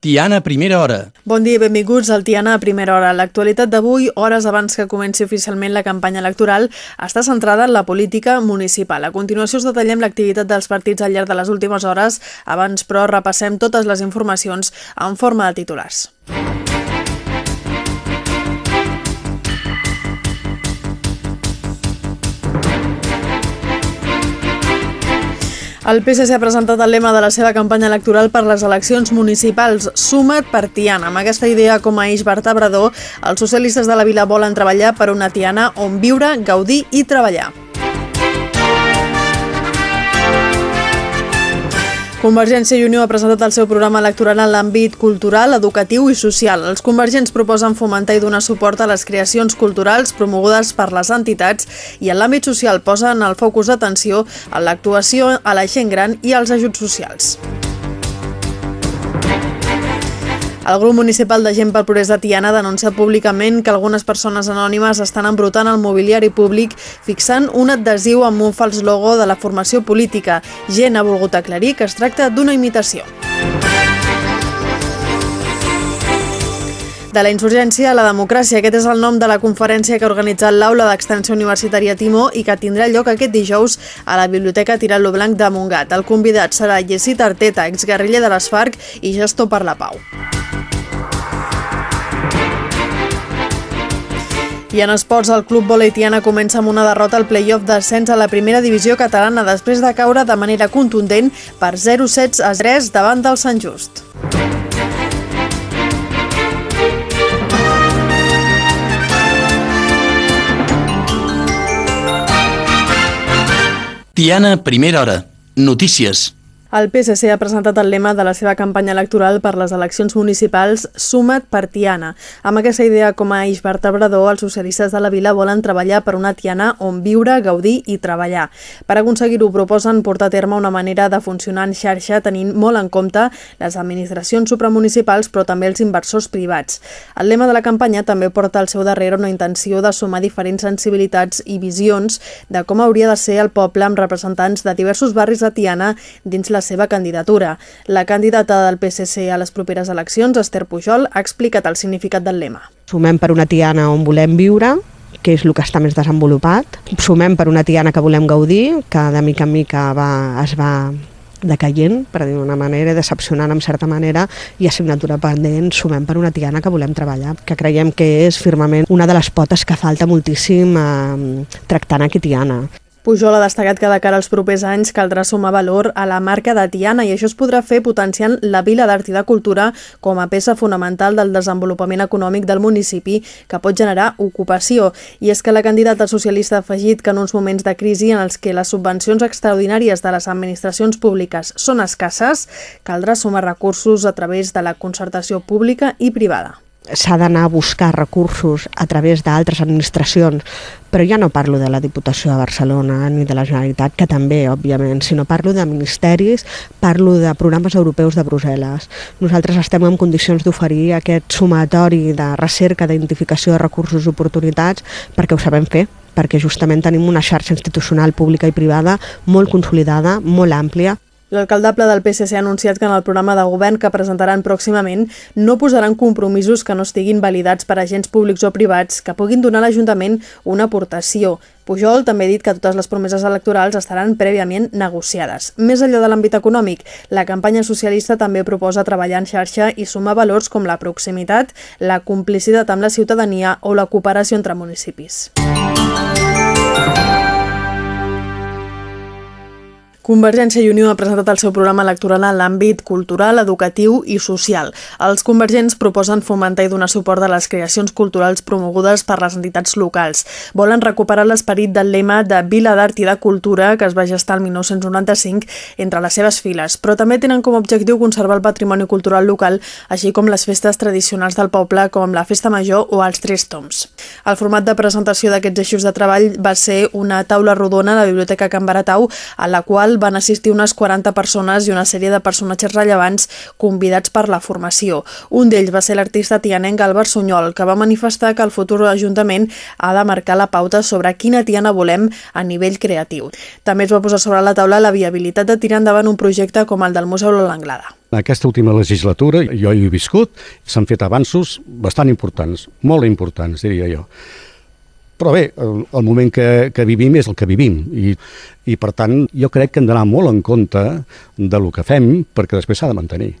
Tiana, primera hora. Bon dia i benvinguts al Tiana a primera hora. L'actualitat d'avui, hores abans que comenci oficialment la campanya electoral, està centrada en la política municipal. A continuació us detallem l'activitat dels partits al llarg de les últimes hores. Abans, però, repassem totes les informacions en forma de titulars. El PSC ha presentat el lema de la seva campanya electoral per les eleccions municipals Suma't per Tiana. Amb aquesta idea com a eix vertebrador, els socialistes de la vila volen treballar per una Tiana on viure, gaudir i treballar. Convergència i Unió ha presentat el seu programa electoral en l'àmbit cultural, educatiu i social. Els convergents proposen fomentar i donar suport a les creacions culturals promogudes per les entitats i en l'àmbit social posen el focus d'atenció a l'actuació a la gent gran i als ajuts socials. El grup municipal de Gent pel Progrés de Tiana denuncia públicament que algunes persones anònimes estan embrutant el mobiliari públic fixant un adhesiu amb un fals logo de la formació política. Gent ha volgut aclarir que es tracta d'una imitació. De la insurgència a la democràcia. Aquest és el nom de la conferència que ha organitzat l'Aula d'Extensió Universitària Timó i que tindrà lloc aquest dijous a la Biblioteca Tirant-lo Blanc de Montgat. El convidat serà Jessit Arteta, exguerriller de les FARC i gestor per la pau. I en esports, el club Boletiana comença amb una derrota al play-off d'ascens a la primera divisió catalana després de caure de manera contundent per 0-7 a 3 davant del Sant Just. Tiana, primera hora. Notícies. El PSC ha presentat el lema de la seva campanya electoral per les eleccions municipals Suma't per Tiana. Amb aquesta idea com a eix vertebrador, els socialistes de la vila volen treballar per una Tiana on viure, gaudir i treballar. Per aconseguir-ho proposen portar a terme una manera de funcionar en xarxa tenint molt en compte les administracions supramunicipals però també els inversors privats. El lema de la campanya també porta al seu darrere una intenció de sumar diferents sensibilitats i visions de com hauria de ser el poble amb representants de diversos barris de Tiana dins la la seva candidatura. La candidata del PSC a les properes eleccions, Esther Pujol, ha explicat el significat del lema. Sumem per una Tiana on volem viure, que és el que està més desenvolupat. Sumem per una Tiana que volem gaudir, que de mica en mica va, es va decaient, per dir d'una manera, decepcionant en certa manera, i assignatura pendent, sumem per una tiana que volem treballar, que creiem que és firmament una de les potes que falta moltíssim eh, tractant aquí Tiana. Pujol ha destacat que de cara als propers anys caldrà sumar valor a la marca de Tiana i això es podrà fer potenciant la Vila d'Art i de Cultura com a peça fonamental del desenvolupament econòmic del municipi que pot generar ocupació. I és que la candidata socialista ha afegit que en uns moments de crisi en els que les subvencions extraordinàries de les administracions públiques són escasses, caldrà sumar recursos a través de la concertació pública i privada s'ha d'anar a buscar recursos a través d'altres administracions, però ja no parlo de la Diputació de Barcelona ni de la Generalitat, que també, òbviament, sinó parlo de ministeris, parlo de programes europeus de Brussel·les. Nosaltres estem en condicions d'oferir aquest sumatori de recerca, d'identificació de recursos i oportunitats perquè ho sabem fer, perquè justament tenim una xarxa institucional pública i privada molt consolidada, molt àmplia, L'alcaldable del PSC ha anunciat que en el programa de govern que presentaran pròximament no posaran compromisos que no estiguin validats per agents públics o privats que puguin donar a l'Ajuntament una aportació. Pujol també ha dit que totes les promeses electorals estaran prèviament negociades. Més enllà de l'àmbit econòmic, la campanya socialista també proposa treballar en xarxa i sumar valors com la proximitat, la complicitat amb la ciutadania o la cooperació entre municipis. Convergència i Unió ha presentat el seu programa electoral en l'àmbit cultural, educatiu i social. Els convergents proposen fomentar i donar suport a les creacions culturals promogudes per les entitats locals. Volen recuperar l'esperit del lema de Vila d'Art i de Cultura que es va gestar el 1995 entre les seves files, però també tenen com a objectiu conservar el patrimoni cultural local, així com les festes tradicionals del poble com la Festa Major o els Tres Toms. El format de presentació d'aquests eixos de treball va ser una taula rodona a la Biblioteca Can Baratau, a la qual van assistir unes 40 persones i una sèrie de personatges rellevants convidats per la formació. Un d'ells va ser l'artista tianenc Albert Sunyol, que va manifestar que el futur Ajuntament ha de marcar la pauta sobre quina tiana volem a nivell creatiu. També es va posar sobre la taula la viabilitat de tirar endavant un projecte com el del Museu L'Anglada. En aquesta última legislatura, jo hi he viscut, s'han fet avanços bastant importants, molt importants, diria jo. Però bé, el, el moment que, que vivim és el que vivim i, i per tant jo crec que hem d'anar molt en compte de lo que fem perquè després s'ha de mantenir.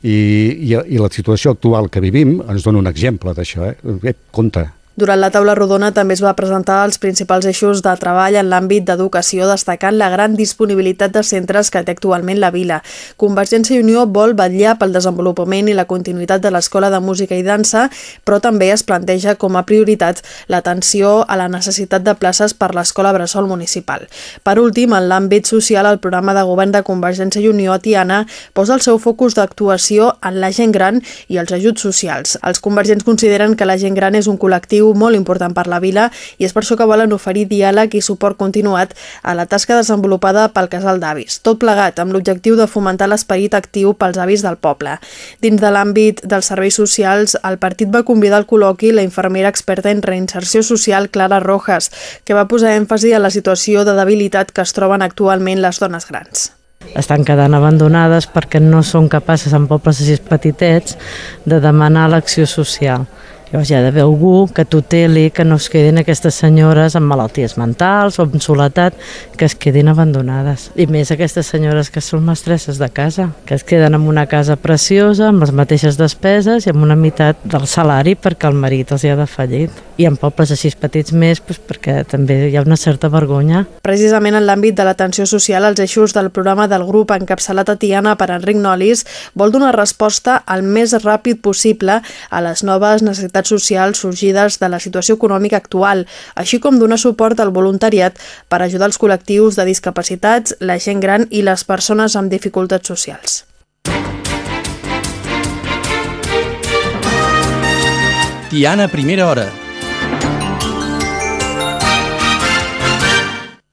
I, i, I la situació actual que vivim ens dona un exemple d'això. Eh? eh compte, durant la taula rodona també es va presentar els principals eixos de treball en l'àmbit d'educació, destacant la gran disponibilitat de centres que té actualment la vila. Convergència i Unió vol vetllar pel desenvolupament i la continuïtat de l'Escola de Música i Dansa, però també es planteja com a prioritat l'atenció a la necessitat de places per l'Escola Bressol Municipal. Per últim, en l'àmbit social, el programa de govern de Convergència i Unió a Tiana posa el seu focus d'actuació en la gent gran i els ajuts socials. Els convergents consideren que la gent gran és un col·lectiu objectiu molt important per la vila i és per això que volen oferir diàleg i suport continuat a la tasca desenvolupada pel casal d'avis, tot plegat amb l'objectiu de fomentar l'esperit actiu pels avis del poble. Dins de l'àmbit dels serveis socials, el partit va convidar al col·loqui la infermera experta en reinserció social Clara Rojas, que va posar èmfasi a la situació de debilitat que es troben actualment les dones grans estan quedant abandonades perquè no són capaces en pobles així petitets de demanar l'acció social. Llavors hi ha d'haver algú que tuteli que no es quedin aquestes senyores amb malalties mentals o amb soledat, que es quedin abandonades. I més aquestes senyores que són mestresses de casa, que es queden en una casa preciosa, amb les mateixes despeses i amb una meitat del salari perquè el marit els hi ha de fallit. I en pobles així petits més, doncs perquè també hi ha una certa vergonya. Precisament en l'àmbit de l'atenció social, els eixos del programa del grup encapçalat a Tiana per Enric Nolis vol donar resposta al més ràpid possible a les noves necessitats necessitats socials sorgides de la situació econòmica actual, així com donar suport al voluntariat per ajudar els col·lectius de discapacitats, la gent gran i les persones amb dificultats socials. Tiana, primera hora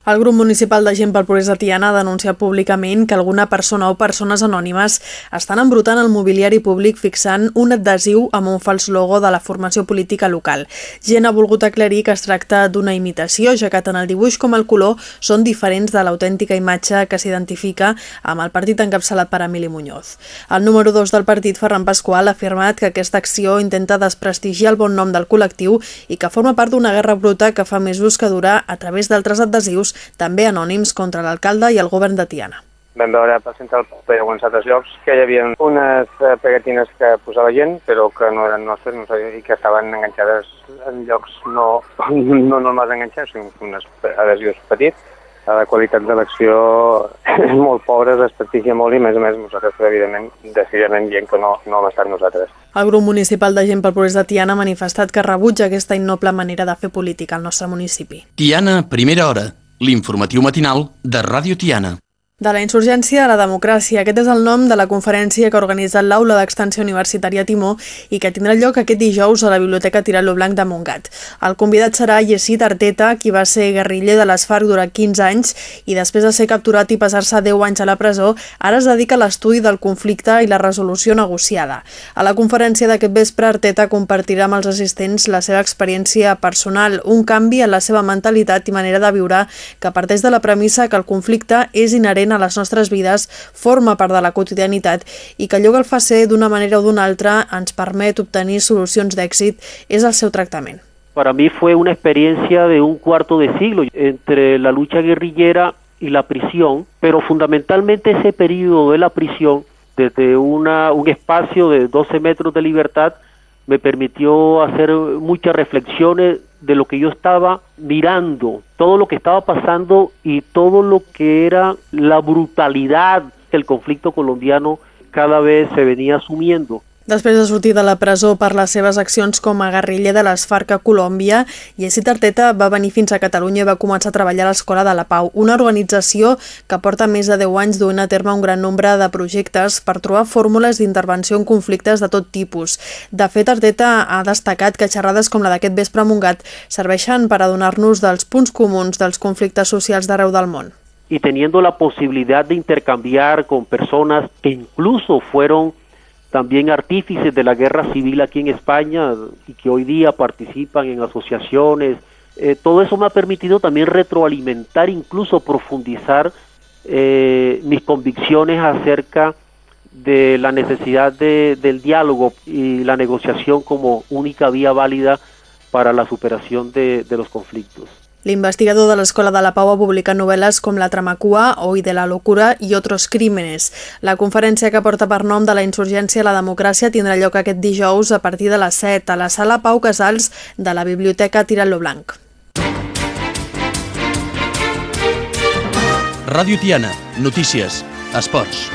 El grup municipal de Gent pel Progrés de Tiana ha denunciat públicament que alguna persona o persones anònimes estan embrutant el mobiliari públic fixant un adhesiu amb un fals logo de la formació política local. Gent ha volgut aclarir que es tracta d'una imitació, ja que tant el dibuix com el color són diferents de l'autèntica imatge que s'identifica amb el partit encapçalat per Emili Muñoz. El número 2 del partit, Ferran Pasqual, ha afirmat que aquesta acció intenta desprestigiar el bon nom del col·lectiu i que forma part d'una guerra bruta que fa mesos que dura a través d'altres adhesius també anònims contra l'alcalde i el govern de Tiana. Vam veure per paper a alguns altres llocs que hi havia unes eh, pegatines que posava gent, però que no eren nostres no sé, i que estaven enganxades en llocs no, no normals enganxats, sinó uns adhesius petits. La qualitat de l'acció és molt pobra, es desprestigia molt i, a més a més, nosaltres, evidentment, decidiment dient que no, no hem estat nosaltres. El grup municipal de gent pel progrés de Tiana ha manifestat que rebutja aquesta innoble manera de fer política al nostre municipi. Tiana, primera hora l'informatiu matinal de Ràdio Tiana. De la insurgència a la democràcia. Aquest és el nom de la conferència que ha organitzat l'Aula d'Extensió Universitària Timó i que tindrà lloc aquest dijous a la Biblioteca Tirant-lo Blanc de Montgat. El convidat serà Yesid Arteta, qui va ser guerriller de les FARC durant 15 anys i després de ser capturat i passar-se 10 anys a la presó, ara es dedica a l'estudi del conflicte i la resolució negociada. A la conferència d'aquest vespre, Arteta compartirà amb els assistents la seva experiència personal, un canvi en la seva mentalitat i manera de viure que parteix de la premissa que el conflicte és inherent a les nostres vides, forma part de la quotidianitat i que allò que el fa ser d'una manera o d'una altra ens permet obtenir solucions d'èxit és el seu tractament. Para mí fue una experiencia de un cuarto de siglo entre la lucha guerrillera y la prisión, pero fundamentalmente ese periodo de la prisión, desde una, un espacio de 12 metros de libertad, me permitió hacer muchas reflexiones de lo que yo estaba mirando, todo lo que estaba pasando y todo lo que era la brutalidad que el conflicto colombiano cada vez se venía asumiendo. Després de sortir de la presó per les seves accions com a guerriller de les FARC a Colòmbia, Jessit Arteta va venir fins a Catalunya i va començar a treballar a l'Escola de la Pau, una organització que porta més de 10 anys duent a terme un gran nombre de projectes per trobar fórmules d'intervenció en conflictes de tot tipus. De fet, Arteta ha destacat que xerrades com la d'aquest vespre a Montgat serveixen per adonar-nos dels punts comuns dels conflictes socials d'arreu del món. y teniendo la posibilidad de intercambiar con personas que incluso fueron también artífices de la guerra civil aquí en España y que hoy día participan en asociaciones, eh, todo eso me ha permitido también retroalimentar, incluso profundizar eh, mis convicciones acerca de la necesidad de, del diálogo y la negociación como única vía válida para la superación de, de los conflictos. L'investigador de l'Escola de la Pau ha publicat novel·les com La Tramacua, Hoy de la locura i Otros crímenes. La conferència que porta per nom de la insurgència a la democràcia tindrà lloc aquest dijous a partir de les 7 a la sala Pau Casals de la Biblioteca Tirant-lo Blanc. Ràdio Tiana, notícies, esports.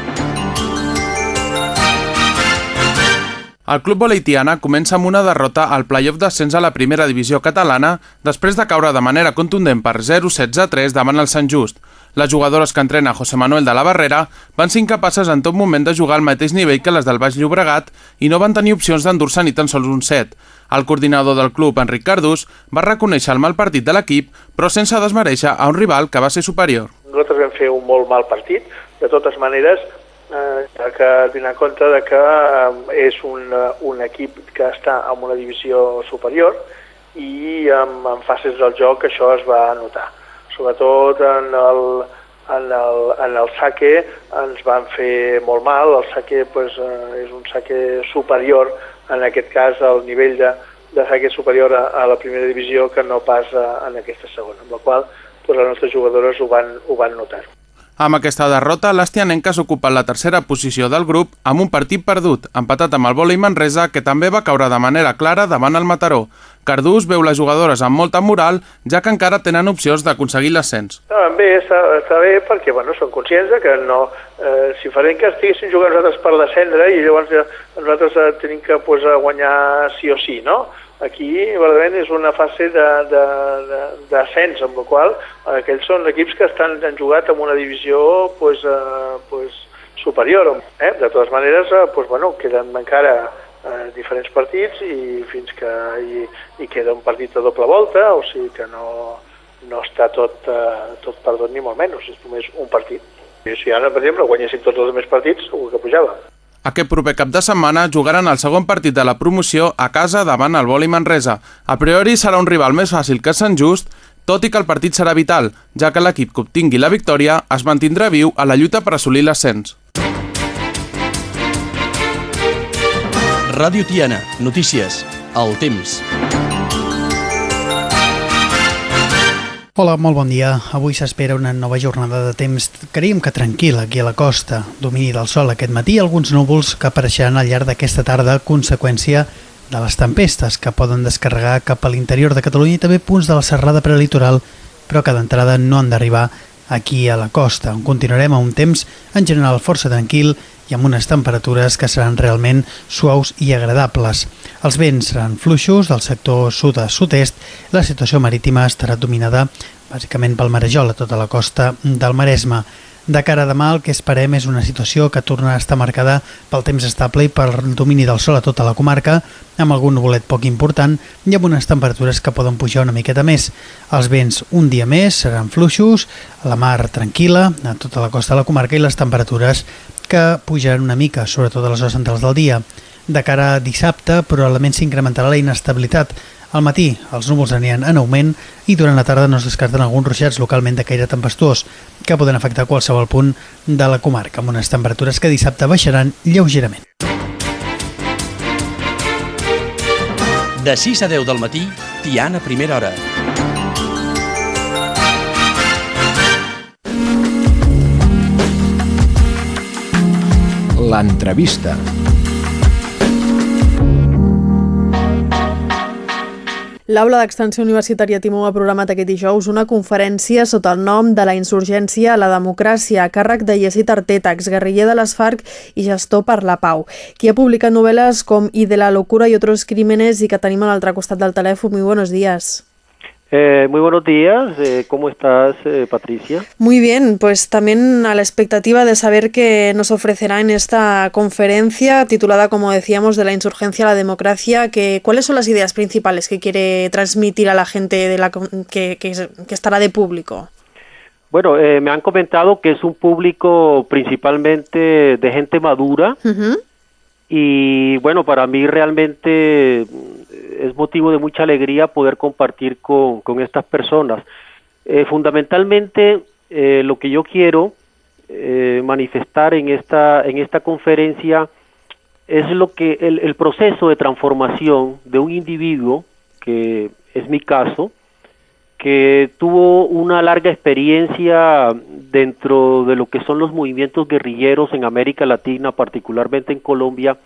El club voleitiana comença amb una derrota al playoff d'ascens a la primera divisió catalana després de caure de manera contundent per 0-16-3 davant el Sant Just. Les jugadores que entrena José Manuel de la Barrera van ser incapaces en tot moment de jugar al mateix nivell que les del Baix Llobregat i no van tenir opcions d'endur-se ni tan sols un set. El coordinador del club, Enric Cardús, va reconèixer el mal partit de l'equip, però sense desmereixer a un rival que va ser superior. Nosaltres vam fer un molt mal partit, de totes maneres eh, que tenir en compte de que eh, és un, un equip que està en una divisió superior i en, en fases del joc això es va notar. Sobretot en el, en el, en el saque ens van fer molt mal, el saque pues, eh, és un saque superior, en aquest cas al nivell de, de saque superior a, a la primera divisió que no pas a, en aquesta segona, amb la qual pues, les nostres jugadores ho van, ho van notar. Amb aquesta derrota, les tianenques ocupen la tercera posició del grup amb un partit perdut, empatat amb el vòlei Manresa, que també va caure de manera clara davant el Mataró. Cardús veu les jugadores amb molta moral, ja que encara tenen opcions d'aconseguir l'ascens. Bé, està, està bé perquè bueno, són conscients que no, eh, si farem que estiguessin jugant nosaltres per descendre i llavors ja, nosaltres eh, tenim que pues, guanyar sí o sí, no? Aquí, verdament, és una fase d'ascens, amb la qual aquells són equips que estan, han jugat en una divisió pues, eh, pues, superior. Eh? De totes maneres, eh, pues, bueno, queden encara eh, diferents partits i fins que i, i queda un partit de doble volta, o sigui que no, no està tot, eh, tot perdut ni molt menys, és només un partit. I si ara, per exemple, guanyessin tots els altres partits, segur que pujava. Aquest proper cap de setmana jugaran el segon partit de la promoció a casa davant el Voli Manresa. A priori serà un rival més fàcil que Sant Just, tot i que el partit serà vital, ja que l'equip que obtingui la victòria es mantindrà viu a la lluita per assolir l'ascens. Ràdio Tiana, notícies, el temps. Hola, molt bon dia. Avui s'espera una nova jornada de temps, creiem que tranquil·la aquí a la costa. Domini del sol aquest matí, alguns núvols que apareixeran al llarg d'aquesta tarda a conseqüència de les tempestes que poden descarregar cap a l'interior de Catalunya i també punts de la serrada prelitoral, però que d'entrada no han d'arribar aquí a la costa, on continuarem a un temps en general força tranquil i amb unes temperatures que seran realment suaus i agradables. Els vents seran fluixos del sector sud a sud-est, la situació marítima estarà dominada bàsicament pel marejol a tota la costa del Maresme. De cara a demà el que esperem és una situació que torna a estar marcada pel temps estable i per domini del sol a tota la comarca, amb algun nuvolet poc important i amb unes temperatures que poden pujar una miqueta més. Els vents un dia més seran fluixos, la mar tranquil·la a tota la costa de la comarca i les temperatures que pujaran una mica, sobretot a les hores centrals del dia. De cara a dissabte, probablement s'incrementarà la inestabilitat. Al matí els núvols aniran en augment i durant la tarda no es descarten alguns ruixats localment de caire tempestuós que poden afectar qualsevol punt de la comarca amb unes temperatures que dissabte baixaran lleugerament. De 6 a 10 del matí, Tiana Primera Hora. L'entrevista. L'Aula d'Extensió Universitària Timó ha programat aquest dijous una conferència sota el nom de la insurgència a la democràcia a càrrec de Yesid Arteta, exguerriller de les FARC i gestor per la pau, qui ha publicat novel·les com I de la locura i otros crímenes i que tenim a l'altre costat del telèfon. Muy buenos días. Eh, muy buenos días, eh, ¿cómo estás, eh, Patricia? Muy bien, pues también a la expectativa de saber qué nos ofrecerá en esta conferencia titulada, como decíamos, de la insurgencia a la democracia, que, ¿cuáles son las ideas principales que quiere transmitir a la gente de la, que, que, que estará de público? Bueno, eh, me han comentado que es un público principalmente de gente madura y bueno, para mí realmente es motivo de mucha alegría poder compartir con, con estas personas. Eh, fundamentalmente eh, lo que yo quiero eh, manifestar en esta, en esta conferencia es lo que el, el proceso de transformación de un individuo, que es mi caso, que tuvo una larga experiencia dentro de lo que son los movimientos guerrilleros en América Latina, particularmente en Colombia,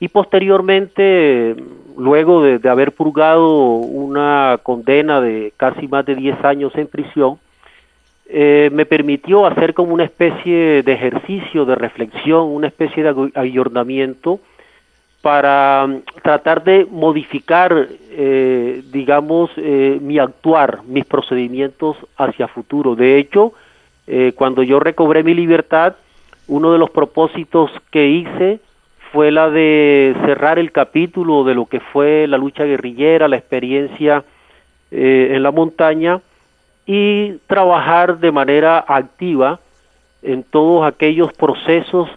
y posteriormente, luego de, haber purgado una condena de casi más de 10 años en prisión, eh, me permitió hacer como una especie de ejercicio, de reflexión, una especie de ayornamiento para mm, tratar de modificar, eh, digamos, eh, mi actuar, mis procedimientos hacia futuro. De hecho, cuando yo recobré mi libertad, uno de los propósitos que hice fue la de cerrar el capítulo de lo que fue la lucha guerrillera, la experiencia eh, en la montaña y trabajar de manera activa en todos aquellos procesos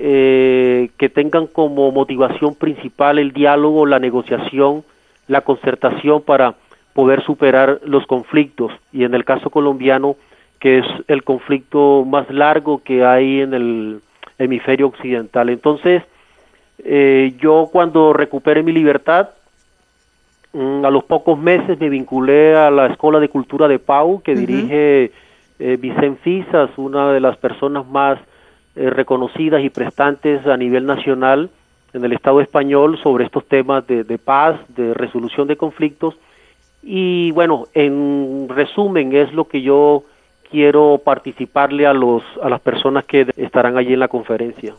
eh, que tengan como motivación principal el diálogo, la negociación, la concertación para poder superar los conflictos. Y en el caso colombiano, que es el conflicto más largo que hay en el hemisferio occidental. Entonces, eh, yo cuando recuperé mi libertad, mm, a los pocos meses me vinculé a la Escuela de Cultura de Pau, que dirige eh, Vicente Fisas, una de las personas más eh, reconocidas y prestantes a nivel nacional en el Estado español sobre estos temas de, de paz, de resolución de conflictos. Y bueno, en resumen es lo que yo quiero participarle a los a las personas que estarán allí en la conferencia.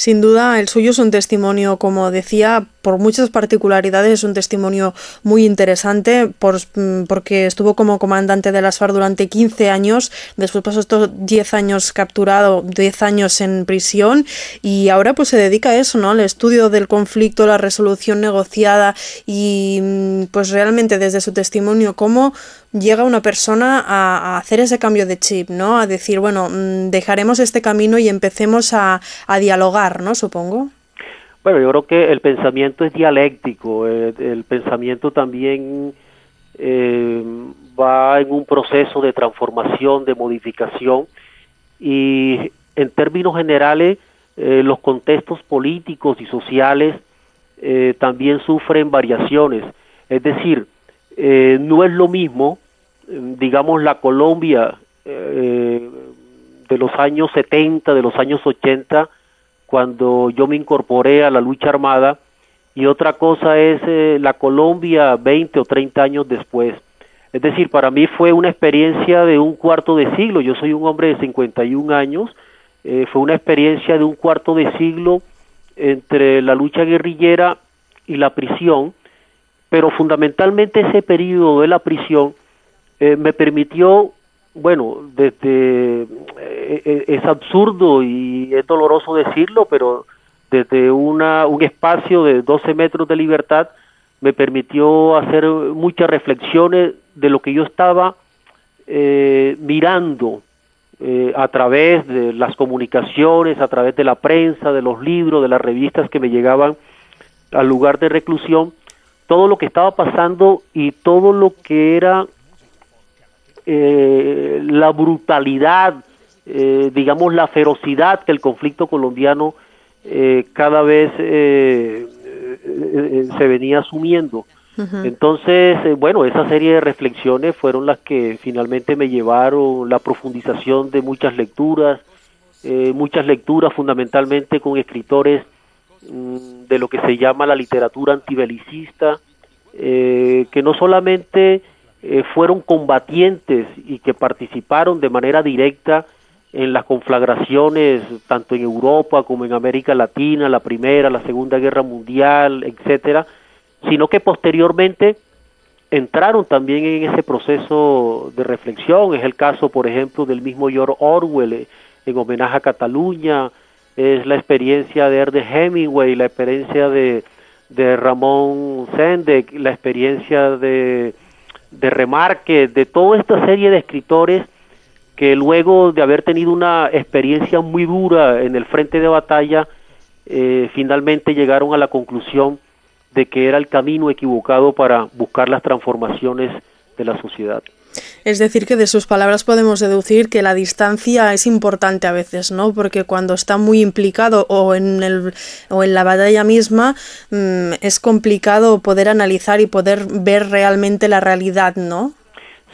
Sin duda, el suyo es un testimonio, como decía, por muchas particularidades, es un testimonio muy interesante, por, mm, porque estuvo como comandante de las FARC durante 15 años, después pasó estos 10 años capturado, 10 años en prisión, y ahora pues se dedica a eso, ¿no? Al estudio del conflicto, la resolución negociada, y mm, pues realmente desde su testimonio, cómo llega una persona a, hacer ese cambio de chip, ¿no? A decir, bueno, mm, dejaremos este camino y empecemos a, a dialogar, ¿no? Supongo. Bueno, yo creo que el pensamiento es dialéctico, eh, el pensamiento también eh, va en un proceso de transformación, de modificación, y en términos generales, eh, los contextos políticos y sociales eh, también sufren variaciones. Es decir, no es lo mismo, digamos, la Colombia de los años 70, de los años 80, cuando yo me incorporé a la lucha armada, y otra cosa es eh, la Colombia 20 o 30 años después. Es decir, para mí fue una experiencia de un cuarto de siglo, yo soy un hombre de 51 años, eh, fue una experiencia de un cuarto de siglo entre la lucha guerrillera y la prisión, pero fundamentalmente ese periodo de la prisión eh, me permitió, bueno, desde, eh, eh, es absurdo y es doloroso decirlo, pero desde una, un espacio de 12 metros de libertad me permitió hacer muchas reflexiones de lo que yo estaba eh, mirando eh, a través de las comunicaciones, a través de la prensa, de los libros, de las revistas que me llegaban al lugar de reclusión, todo lo que estaba pasando y todo lo que era eh, la brutalidad, eh, digamos la ferocidad que el conflicto colombiano eh, cada vez se venía asumiendo. Entonces, bueno, esa serie de reflexiones fueron las que finalmente me llevaron la profundización de muchas lecturas, muchas lecturas fundamentalmente con escritores mm, de lo que se llama la literatura antibelicista, que no solamente eh, fueron combatientes y que participaron de manera directa en las conflagraciones tanto en Europa como en América Latina, la Primera, la Segunda Guerra Mundial, etcétera, sino que posteriormente entraron también en ese proceso de reflexión. Es el caso, por ejemplo, del mismo George Orwell eh, en homenaje a Cataluña, es la experiencia de Ernest Hemingway, la experiencia de, de Ramón Sendek, la experiencia de, de Remarque, de toda esta serie de escritores que luego de haber tenido una experiencia muy dura en el frente de batalla, eh, finalmente llegaron a la conclusión de que era el camino equivocado para buscar las transformaciones de la sociedad. Es decir, que de sus palabras podemos deducir que la distancia es importante a veces, ¿no? Porque cuando está muy implicado o en, el, o en la batalla misma, mmm, es complicado poder analizar y poder ver realmente la realidad, ¿no?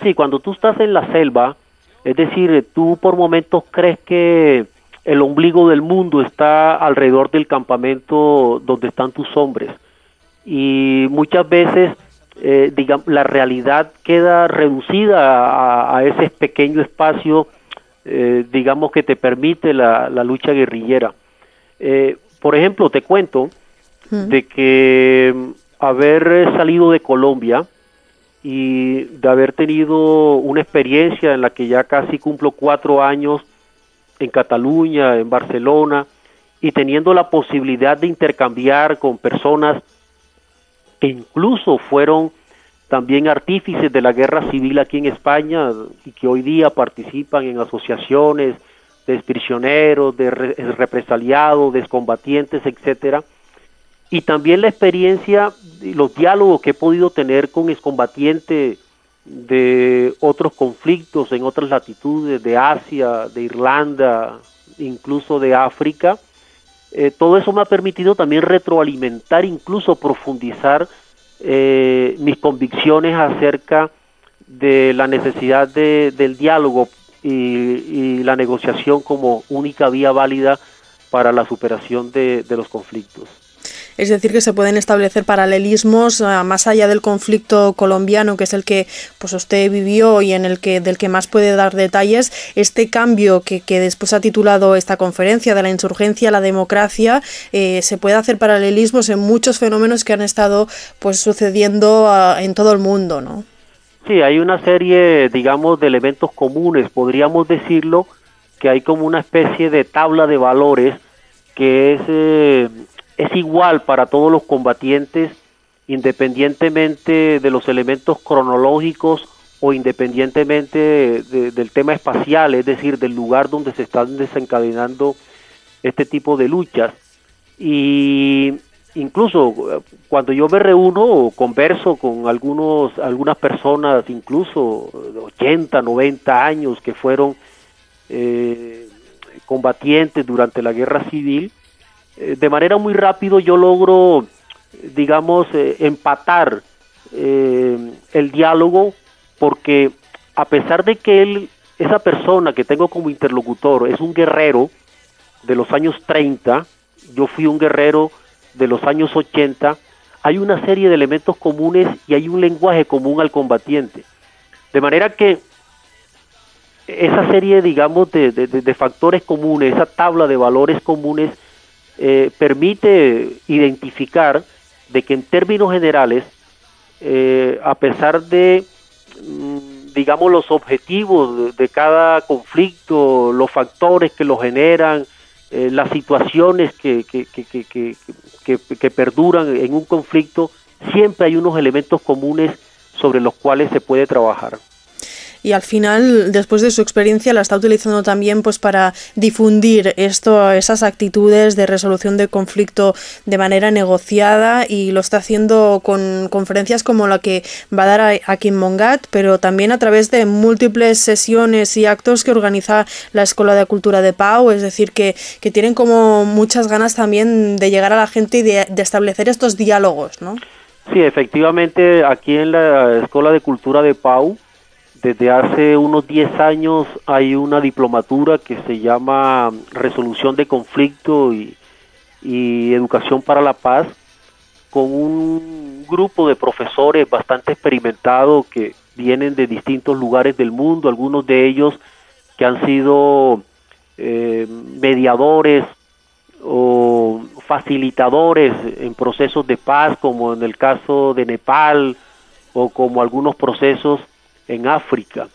Sí, cuando tú estás en la selva, es decir, tú por momentos crees que el ombligo del mundo está alrededor del campamento donde están tus hombres. Y muchas veces eh, digamos, la realidad queda reducida a, ese pequeño espacio, eh, digamos, que te permite la, lucha guerrillera. Eh, por ejemplo, te cuento de que mm, haber salido de Colombia y de haber tenido una experiencia en la que ya casi cumplo cuatro años en Cataluña, en Barcelona, y teniendo la posibilidad de intercambiar con personas que incluso fueron también artífices de la guerra civil aquí en España y que hoy día participan en asociaciones de prisioneros, de represaliados, de combatientes, etcétera. Y también la experiencia los diálogos que he podido tener con excombatientes de otros conflictos en otras latitudes de Asia, de Irlanda, incluso de África, eh, todo eso me ha permitido también retroalimentar, incluso profundizar eh, mis convicciones acerca de la necesidad de, del diálogo y, y, la negociación como única vía válida para la superación de, de los conflictos. Es decir, que se pueden establecer paralelismos uh, más allá del conflicto colombiano, que es el que pues usted vivió y en el que del que más puede dar detalles. Este cambio que, que después ha titulado esta conferencia de la insurgencia a la democracia, eh, se puede hacer paralelismos en muchos fenómenos que han estado pues sucediendo uh, en todo el mundo, ¿no? Sí, hay una serie, digamos, de elementos comunes, podríamos decirlo, que hay como una especie de tabla de valores que es eh, es igual para todos los combatientes independientemente de los elementos cronológicos o independientemente de, del tema espacial, es decir, del lugar donde se están desencadenando este tipo de luchas. Y incluso cuando yo me reúno o converso con algunos, algunas personas, incluso de 80, 90 años, que fueron eh, combatientes durante la guerra civil, eh, de manera muy rápido yo logro, digamos, eh, empatar eh, el diálogo porque a pesar de que él, esa persona que tengo como interlocutor es un guerrero de los años 30, yo fui un guerrero de los años 80, hay una serie de elementos comunes y hay un lenguaje común al combatiente. De manera que esa serie, digamos, de, de factores comunes, esa tabla de valores comunes, eh, permite identificar de que en términos generales, eh, a pesar de, mm, digamos, los objetivos de, cada conflicto, los factores que lo generan, eh, las situaciones que, que, que, que perduran en un conflicto, siempre hay unos elementos comunes sobre los cuales se puede trabajar y al final, después de su experiencia, la está utilizando también pues para difundir esto, esas actitudes de resolución de conflicto de manera negociada y lo está haciendo con conferencias como la que va a dar aquí en Mongat, pero también a través de múltiples sesiones y actos que organiza la Escuela de Cultura de Pau, es decir, que, que tienen como muchas ganas también de llegar a la gente y de, de establecer estos diálogos, ¿no? Sí, efectivamente, aquí en la Escuela de Cultura de Pau, desde hace unos 10 años hay una diplomatura que se llama Resolución de Conflicto y, Educación para la Paz, con un grupo de profesores bastante experimentados que vienen de distintos lugares del mundo, algunos de ellos que han sido eh, mediadores o facilitadores en procesos de paz, como en el caso de Nepal, o como algunos procesos en África.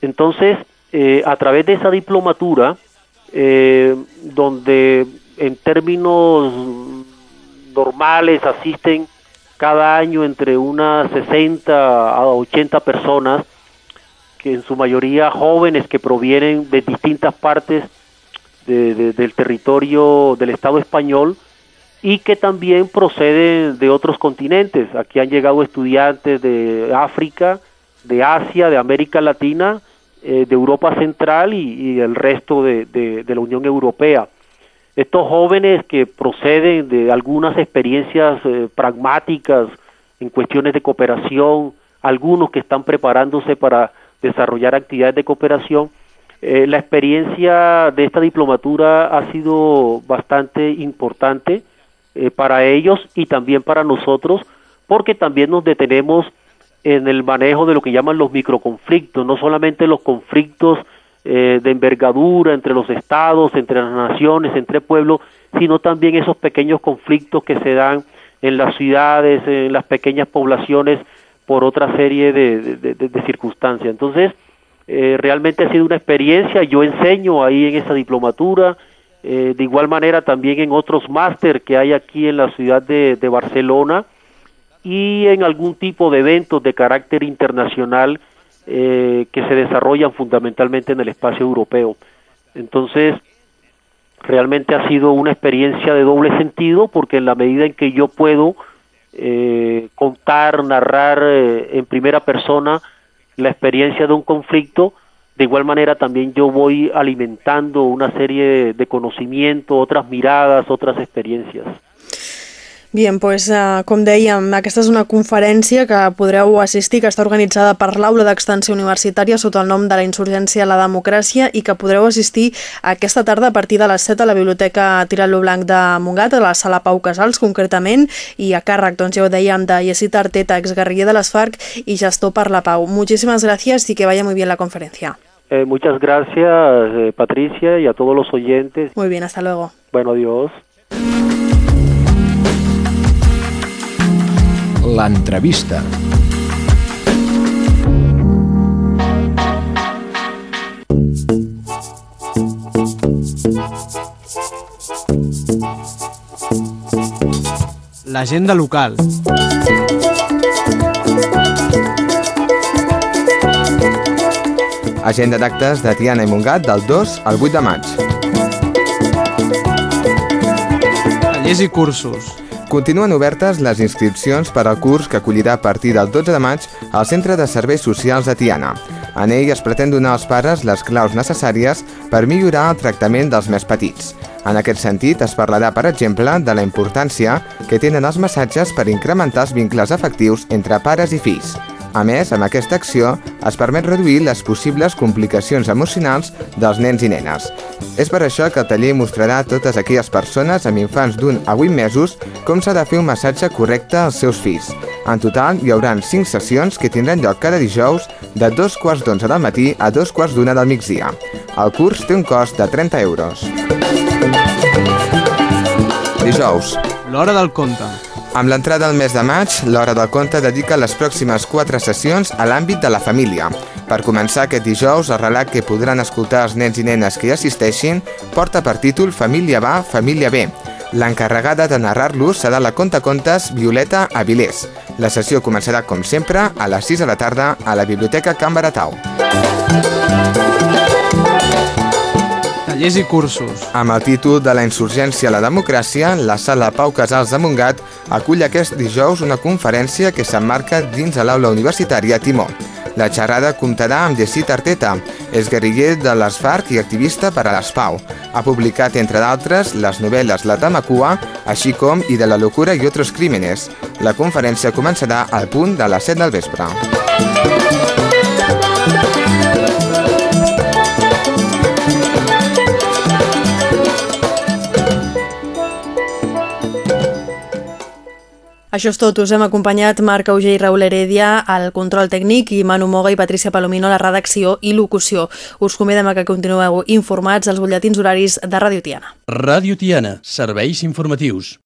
Entonces, eh, a través de esa diplomatura, eh, donde en términos normales asisten cada año entre unas 60 a 80 personas que en su mayoría jóvenes que provienen de distintas partes de, de, del territorio del Estado español y que también proceden de otros continentes. Aquí han llegado estudiantes de África, de Asia, de América Latina, eh, de Europa Central y, el resto de, la Unión Europea. Estos jóvenes que proceden de algunas experiencias eh, pragmáticas en cuestiones de cooperación, algunos que están preparándose para desarrollar actividades de cooperación, eh, la experiencia de esta diplomatura ha sido bastante importante para ellos y también para nosotros, porque también nos detenemos en el manejo de lo que llaman los microconflictos, no solamente los conflictos eh, de envergadura entre los estados, entre las naciones, entre pueblos, sino también esos pequeños conflictos que se dan en las ciudades, en las pequeñas poblaciones, por otra serie de, circunstancias. Entonces, eh, realmente ha sido una experiencia, yo enseño ahí en esa diplomatura, eh, de igual manera también en otros máster que hay aquí en la ciudad de Barcelona y en algún tipo de eventos de carácter internacional eh, que se desarrollan fundamentalmente en el espacio europeo. Entonces, realmente ha sido una experiencia de doble sentido porque en la medida en que yo puedo eh, contar, narrar eh, en primera persona la experiencia de un conflicto, de igual manera también yo voy alimentando una serie de conocimiento, otras miradas, otras experiencias. Bien, doncs, eh, com dèiem, aquesta és una conferència que podreu assistir, que està organitzada per l'Aula d'Extensió Universitària sota el nom de la Insurgència a la Democràcia i que podreu assistir aquesta tarda a partir de les 7 a la Biblioteca Tiralo Blanc de Montgat, a la Sala Pau Casals concretament, i a càrrec, doncs ja ho dèiem, de Yesit Arteta, exguerriller de les FARC i gestor per la Pau. Muchísimas gracias y que vaya muy bien la conferencia. Eh, muchas gracias, eh, Patricia, y a todos los oyentes. Muy bien, hasta luego. Bueno, adiós. L'entrevista. L'agenda local. Agenda d'actes de Tiana i Montgat del 2 al 8 de maig. Tallers i cursos. Continuen obertes les inscripcions per al curs que acollirà a partir del 12 de maig al Centre de Serveis Socials de Tiana. En ell es pretén donar als pares les claus necessàries per millorar el tractament dels més petits. En aquest sentit, es parlarà, per exemple, de la importància que tenen els massatges per incrementar els vincles afectius entre pares i fills. A més, amb aquesta acció es permet reduir les possibles complicacions emocionals dels nens i nenes. És per això que el taller mostrarà a totes aquelles persones amb infants d'un a 8 mesos com s'ha de fer un massatge correcte als seus fills. En total, hi haurà 5 sessions que tindran lloc cada dijous de dos quarts d'onze del matí a dos quarts d'una del migdia. El curs té un cost de 30 euros. Dijous. L'hora del conte. Amb l'entrada del mes de maig, l'Hora del Conte dedica les pròximes quatre sessions a l'àmbit de la família. Per començar aquest dijous, el relat que podran escoltar els nens i nenes que hi assisteixin porta per títol Família va, família bé. L'encarregada de narrar-los serà la contacontes Violeta Avilés. La sessió començarà, com sempre, a les 6 de la tarda a la Biblioteca Can Baratau. Tallers i cursos. Amb el títol de la insurgència a la democràcia, la sala Pau Casals de Montgat acull aquest dijous una conferència que s'emmarca dins de l'aula universitària Timó. La xerrada comptarà amb Jessit Arteta, és guerriller de les FARC i activista per a l'Espau. Ha publicat, entre d'altres, les novel·les La Tamacua, així com I de la locura i otros crímenes. La conferència començarà al punt de les 7 del vespre. Això és tot. Us hem acompanyat Marc Auger i Raül Heredia al control tècnic i Manu Moga i Patricia Palomino a la redacció i locució. Us convidem a que continueu informats als butlletins horaris de Ràdio Tiana. Ràdio Tiana, serveis informatius.